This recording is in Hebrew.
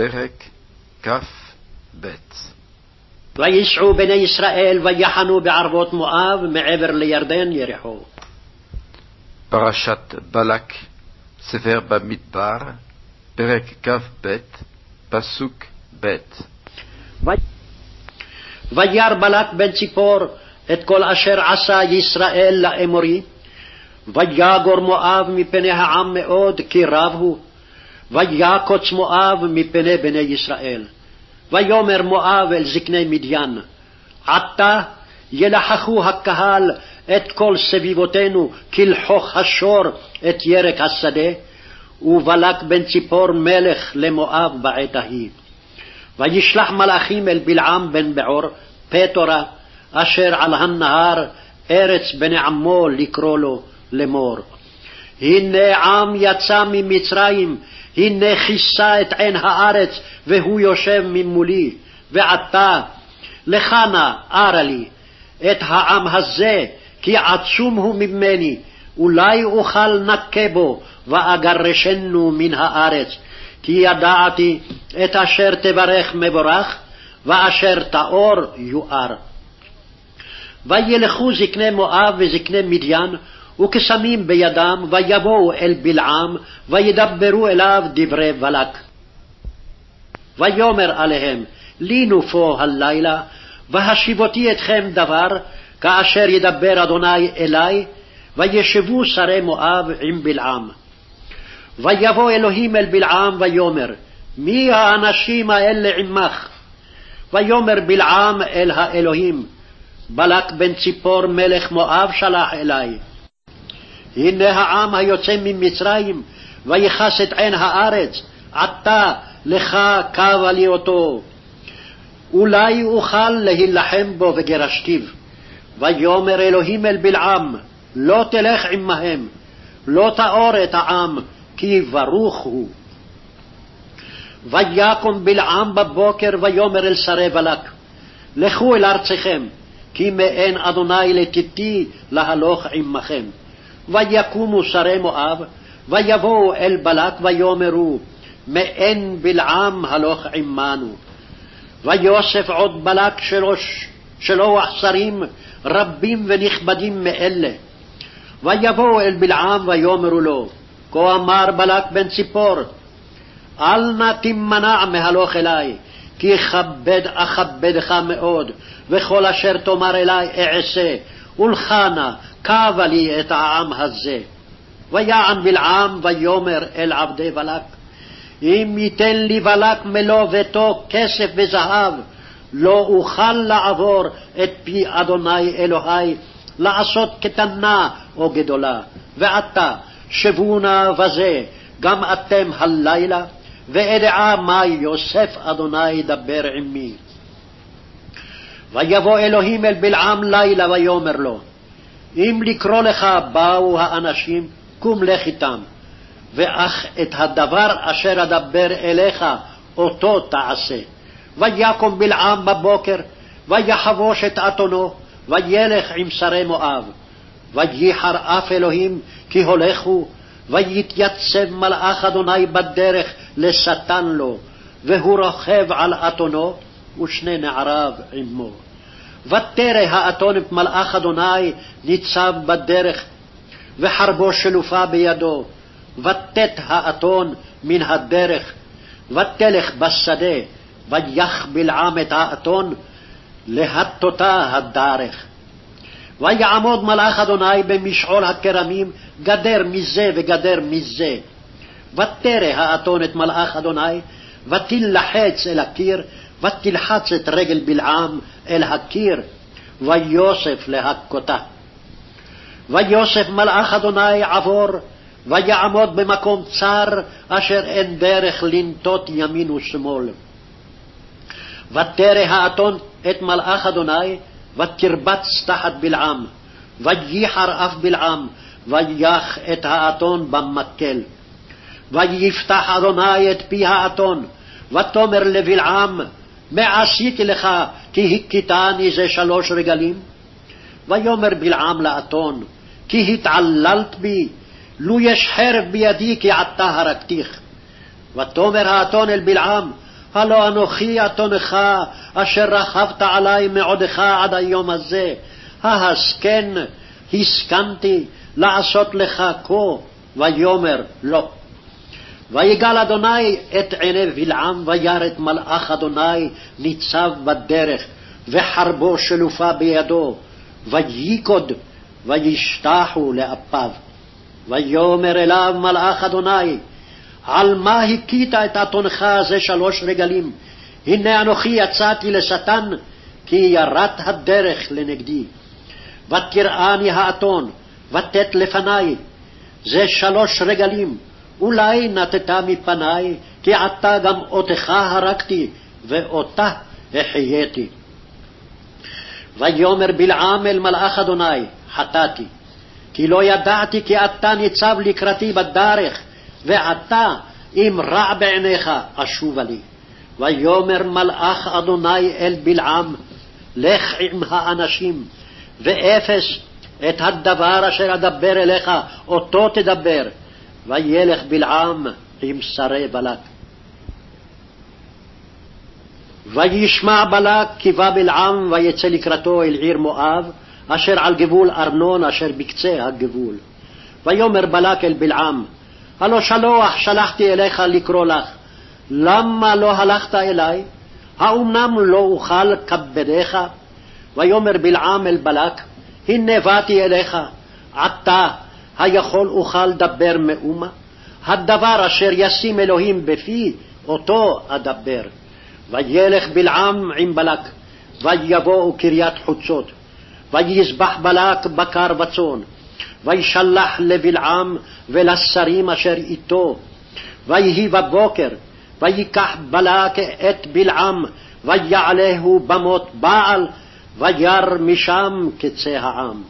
פרק כ"ב. ויסעו בני ישראל ויחנו בערבות מואב מעבר לירדן יריחו. פרשת בלק, ספר במדבר, פרק כ"ב, פסוק ב' וירא בלק בן ציפור את כל אשר עשה ישראל לאמורי, ויגור מואב מפני העם מאוד, כי רב הוא, ויקוץ מואב מפני בני ישראל. ויאמר מואב אל זקני מדיין, עתה ילחכו הקהל את כל סביבותינו כלחוך השור את ירק השדה, ובלק בן ציפור מלך למואב בעת ההיא. וישלח מלאכים אל בלעם בן בעור, פטורה, אשר על הנהר, ארץ בני עמו לקרוא לו לאמור. הנה עם יצא ממצרים, הנה כיסה את עין הארץ, והוא יושב ממולי, ועתה, לך נא, ארה לי, את העם הזה, כי עצום הוא ממני, אולי אוכל נקה בו, ואגרשנו מן הארץ, כי ידעתי את אשר תברך מבורך, ואשר תאור יואר. וילכו זקני מואב וזקני מדיין, וקסמים בידם, ויבואו אל בלעם, וידברו אליו דברי בלק. ויאמר עליהם, לינו פה הלילה, והשיבותי אתכם דבר, כאשר ידבר אדוני אלי, וישבו שרי מואב עם בלעם. ויבוא אלוהים אל בלעם ויאמר, מי האנשים האלה עמך? ויאמר בלעם אל האלוהים, בלק בן ציפור מלך מואב שלח אלי. הנה העם היוצא ממצרים, ויכס את עין הארץ, עתה לך קבה לי אותו. אולי אוכל להילחם בו וגירשתיו. ויאמר אלוהים אל בלעם, לא תלך עמהם, לא תאור את העם, כי ברוך הוא. ויקום בלעם בבוקר ויאמר אל שרי בלק, לכו אל ארצכם, כי מאין אדוני לתתי להלוך עמכם. ויקומו שרי מואב, ויבואו אל בלק ויאמרו, מאין בלעם הלוך עמנו. ויוסף עוד בלק שלוש, שלוח שרים רבים ונכבדים מאלה. ויבואו אל בלעם ויאמרו לו, כה אמר בלק בן ציפור, אל נא תימנע מהלוך אלי, כי כבד אכבדך מאוד, וכל אשר תאמר אלי אעשה, ולך נא קבה לי את העם הזה. ויען בלעם ויאמר אל עבדי בלק, אם ייתן לי בלק מלוא ביתו כסף וזהב, לא אוכל לעבור את פי אדוני אלוהי לעשות קטנה או גדולה. ועתה שבו נא בזה גם אתם הלילה, ואדעה מה יוסף אדוני ידבר עמי. ויבוא אלוהים אל בלעם לילה ויאמר לו, אם לקרוא לך באו האנשים, קום לך איתם, ואך את הדבר אשר אדבר אליך, אותו תעשה. ויקום בלעם בבוקר, ויחבוש את אתונו, וילך עם שרי מואב. וייחר אף אלוהים, כי הולך הוא, ויתייצב מלאך אדוני בדרך לשטן לו, והוא רוכב על אתונו, ושני נעריו עמו. ותרא האתון את מלאך אדוני ניצב בדרך, וחרבו שלופה בידו. ותת האתון מן הדרך, ותלך בשדה, ויח בלעם את האתון, להטותה הדרך. ויעמוד מלאך אדוני במשעול הכרמים, גדר מזה וגדר מזה. ותרא האתון את מלאך אדוני, ותילחץ אל הקיר, ותלחץ את רגל בלעם אל הקיר, ויוסף להכותה. ויוסף מלאך אדוני עבור, ויעמוד במקום צר, אשר אין דרך לנטות ימין ושמאל. ותרא האתון את מלאך אדוני, ותרבץ תחת בלעם, וייחר אף בלעם, ויח את האתון במקל. ויפתח אדוני את פי האתון, ותאמר לבלעם, מה עשיתי לך, כי הכיתני זה שלוש רגלים? ויאמר בלעם לאתון, כי התעללת בי, לו יש חרב בידי כי עתה הרגתיך. ותאמר האתון אל בלעם, הלא אנוכי אתונך, אשר רכבת עלי מעודך עד היום הזה. ההסכן, הסכנתי לעשות לך כה, ויאמר לא. ויגל אדוני את עיני בלעם, וירא את מלאך אדוני ניצב בדרך, וחרבו שלופה בידו, וייכוד, וישתחו לאפיו. ויאמר אליו מלאך אדוני, על מה הכית את אתונך זה שלוש רגלים? הנה אנוכי יצאתי לשטן, כי ירת הדרך לנגדי. ותראני האתון, ותת לפני, זה שלוש רגלים, אולי נטתה מפני, כי עתה גם אותך הרגתי, ואותה החייתי. ויאמר בלעם אל מלאך אדוני, חטאתי, כי לא ידעתי כי אתה ניצב לקראתי בדרך, ועתה אם רע בעיניך אשובה לי. ויאמר מלאך אדוני אל בלעם, לך עם האנשים, ואפס את הדבר אשר אדבר אליך, אותו תדבר. וילך בלעם עם שרי בלק. וישמע בלק כי בא בלעם ויצא לקראתו אל עיר מואב, אשר על גבול ארנון אשר בקצה הגבול. ויאמר בלק אל בלעם, הלא שלוח שלחתי אליך לקרוא לך, למה לא הלכת אלי? האומנם לא אוכל כבדיך? ויאמר בלעם אל בלק, הנה באתי אליך, עתה היכול אוכל דבר מאומה? הדבר אשר ישים אלוהים בפי, אותו אדבר. וילך בלעם עם בלק, ויבואו קריית חוצות. ויזבח בלק בקר וצאן, וישלח לבלעם ולשרים אשר איתו. ויהי בבוקר, ויקח בלק את בלעם, ויעלהו במות בעל, וירא משם קצה העם.